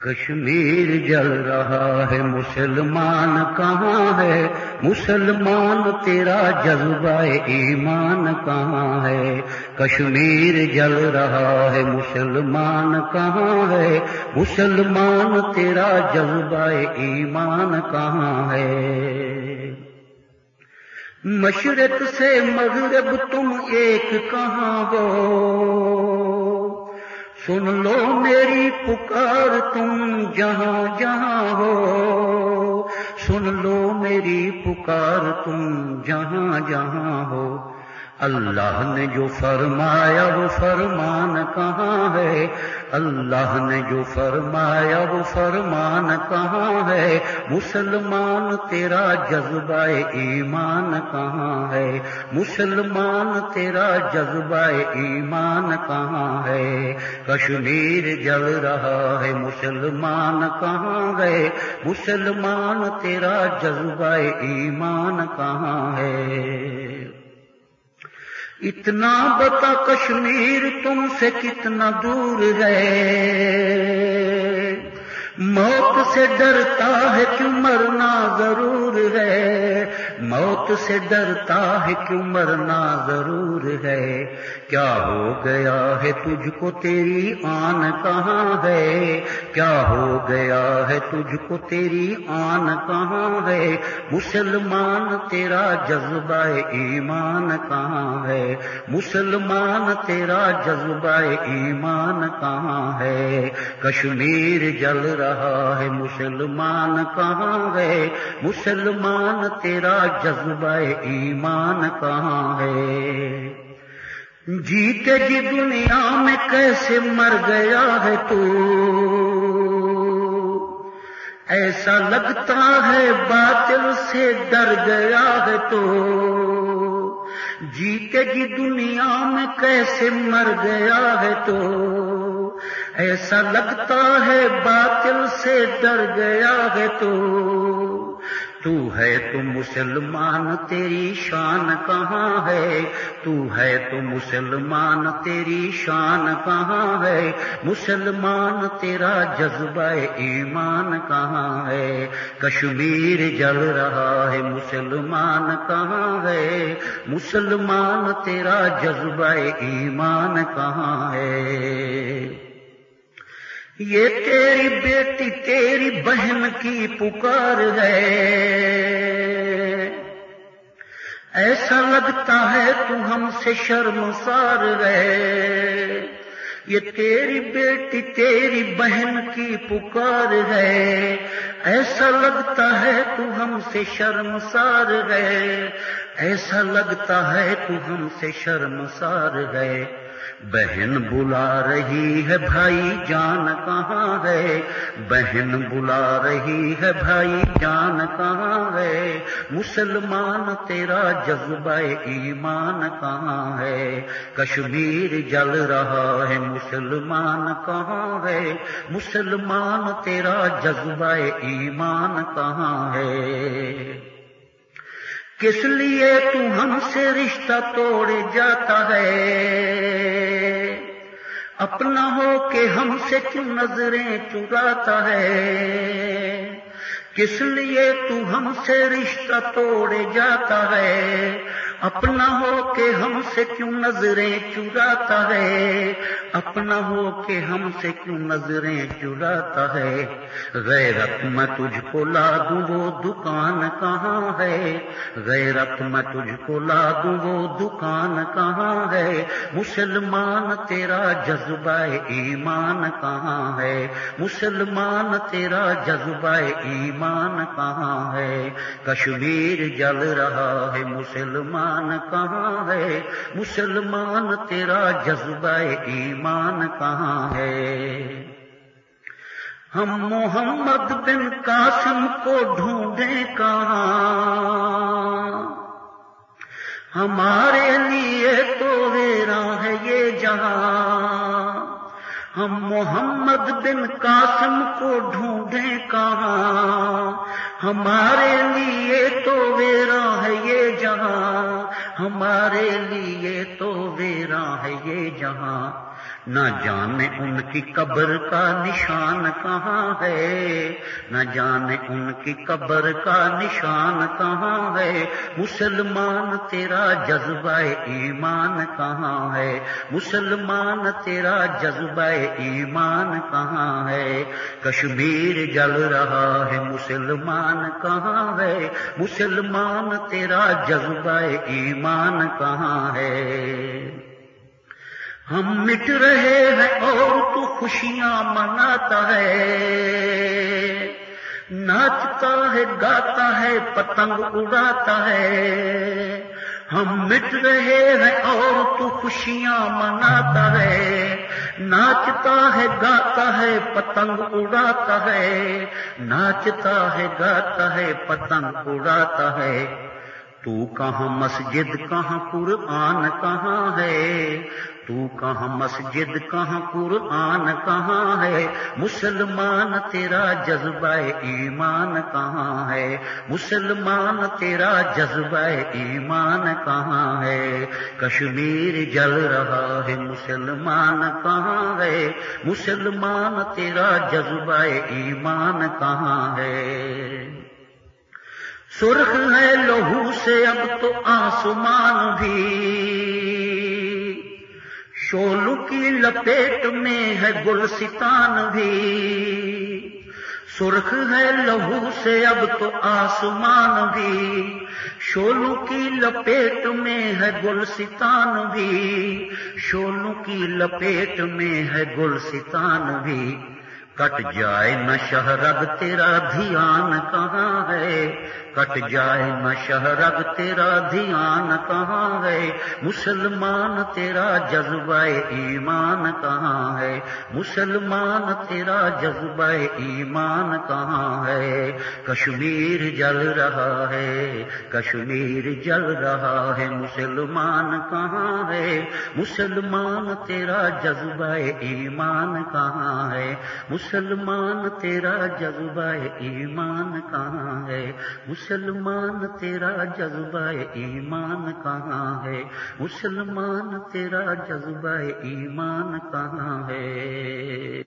کشمیر جل رہا ہے، مسلمان کہاں ہے؟ مسلمان تیرا جذبہ ایمان کہاں ہے؟ کشمیر جل رہا ہے، مسلمان کہاں ہے؟ مسلمان تیرا جذبہ ایمان کہاں ہے؟ مشرق سے مغرب تم ایک کہاں ہو؟ سن لو میری پکار تم جہاں جہاں ہو۔ سن لو میری پکار تم جہاں جہاں ہو۔ اللہ نے جو فرمایا وہ فرمان کہاں ہے؟ اللہ نے جو فرمایا وہ فرمان کہاں ہے؟ مسلمان تیرا جذبہ ایمان کہاں ہے؟ مسلمان تیرا جذبہ ایمان کہاں ہے؟ کشمیر جل رہا ہے، مسلمان کہاں ہے؟ مسلمان تیرا جذبہ ایمان کہاں ہے؟ اتنا بتا کشمیر تم سے کتنا دور ہے۔ موت سے ڈرتا ہے کیوں مرنا ضرور ہے؟ موت سے ڈرتا ہے کیوں مرنا ضرور ہے؟ کیا ہو گیا ہے تجھ کو تیری آن کہاں ہے؟ کیا ہو گیا ہے تجھ کو تیری آن کہاں ہے؟ مسلمان تیرا جذبہ ایمان کہاں ہے؟ مسلمان تیرا جذبہ ایمان کہاں ہے؟ کشمیر جل رہا رہا ہے مسلمان کہاں ہے؟ مسلمان تیرا جذبہ ایمان کہاں ہے؟ جیتے جی دنیا میں کیسے مر گیا ہے تو؟ ایسا لگتا ہے باطل سے ڈر گیا ہے تو؟ جیتے جی دنیا میں کیسے مر گیا ہے تو؟ ایسا لگتا ہے باطل سے ڈر گیا ہے تو۔ تو ہے تو مسلمان تیری شان کہاں ہے؟ تو ہے تو مسلمان تیری شان کہاں ہے؟ مسلمان تیرا جذبہ ایمان کہاں ہے؟ کشمیر جل رہا ہے مسلمان کہاں ہے؟ مسلمان تیرا جذبہ ایمان کہاں ہے؟ یہ تیری بیٹی تیری بہن کی پکار ہے۔ ایسا لگتا ہے تو ہم سے شرمسار ہے۔ یہ تیری بیٹی تیری بہن کی پکار ہے۔ ایسا لگتا ہے تو ہم سے شرمسار ہے۔ ایسا لگتا ہے تو ہم سے شرمسار ہے۔ بہن بلا رہی ہے بھائی، جان کہاں ہے؟ بہن بلا رہی ہے بھائی، جان کہاں ہے؟ مسلمان، تیرا جذبہ ایمان کہاں ہے؟ کشمیر جل رہا ہے، مسلمان کہاں ہے؟ مسلمان، تیرا جذبہ ایمان کہاں ہے؟ کس لیے تو ہم سے رشتہ توڑ جاتا ہے؟ اپنا ہو کہ ہم سے کیوں نظریں چراتا ہے؟ کس لیے تو ہم سے رشتہ توڑ جاتا ہے؟ اپنا ہو کہ ہم سے کیوں نظریں چراتا ہے؟ اپنا ہو کہ ہم سے کیوں نظریں چراتا ہے؟ غیرت میں تجھ کو لا دوں وہ دکان کہاں ہے؟ غیرت میں تجھ کو لا دوں وہ دکان کہاں ہے؟ مسلمان تیرا جذبہ ایمان کہاں ہے؟ مسلمان تیرا جذبہ ایمان کہاں ہے؟ کشمیر جل رہا ہے مسلمان ایمان کہاں ہے؟ مسلمان تیرا جذبہ ایمان کہاں ہے؟ ہم محمد بن قاسم کو ڈھونڈیں کہاں؟ ہمارے لیے تو میرا ہے یہ جہاں۔ ہم محمد بن قاسم کو ڈھونڈیں کہاں؟ ہمارے لیے تو ویرا ہے یہ جہاں ہمارے لیے تو ویرا ہے یہ جہاں۔ نہ جانے ان کی قبر کا نشان کہاں ہے؟ نہ جانے ان کی قبر کا نشان کہاں ہے؟ مسلمان تیرا جذبہ ایمان کہاں ہے؟ مسلمان تیرا جذبہ ایمان کہاں ہے؟ کشمیر جل رہا ہے، مسلمان کہاں ہے؟ مسلمان تیرا جذبہ ایمان کہاں ہے؟ ہم مٹ رہے ہیں اور تو خوشیاں مناتا ہے۔ ناچتا ہے، گاتا ہے، پتنگ اڑاتا ہے۔ ہم مٹ رہے ہیں اور تو خوشیاں مناتا ہے۔ ناچتا ہے، گاتا ہے، پتنگ اڑاتا ہے۔ ناچتا ہے، گاتا ہے، پتنگ اڑاتا ہے۔ تو کہاں مسجد کہاں قرآن کہاں ہے؟ تو کہاں مسجد کہاں قرآن کہاں ہے؟ مسلمان تیرا جذبہ ایمان کہاں ہے؟ مسلمان تیرا جذبہ ایمان کہاں ہے؟ کشمیر جل رہا ہے، مسلمان کہاں ہے؟ مسلمان تیرا جذبہ ایمان کہاں ہے؟ سرخ ہے لہو سے اب تو آسمان بھی۔ شولو کی لپیٹ میں ہے گلستان بھی۔ سرخ ہے لہو سے اب تو آسمان بھی۔ شولو کی لپیٹ میں ہے گلستان بھی۔ شولو کی لپیٹ میں ہے گلستان بھی۔ کٹ جائے نہ شہرگ تیرا دھیان کہاں ہے؟ کٹ جائے نہ شہرگ تیرا دھیان کہاں ہے؟ مسلمان تیرا جذبہ ایمان کہاں ہے؟ مسلمان تیرا جذبہ ایمان کہاں ہے؟ کشمیر جل رہا ہے، کشمیر جل رہا ہے، مسلمان کہاں ہے؟ مسلمان تیرا جذبہ ایمان کہاں ہے؟ مسلمان تیرا جذبہ ایمان کہاں ہے؟ مسلمان تیرا جذبہ ایمان کہاں ہے؟ مسلمان تیرا جذبہ ایمان کہاں ہے؟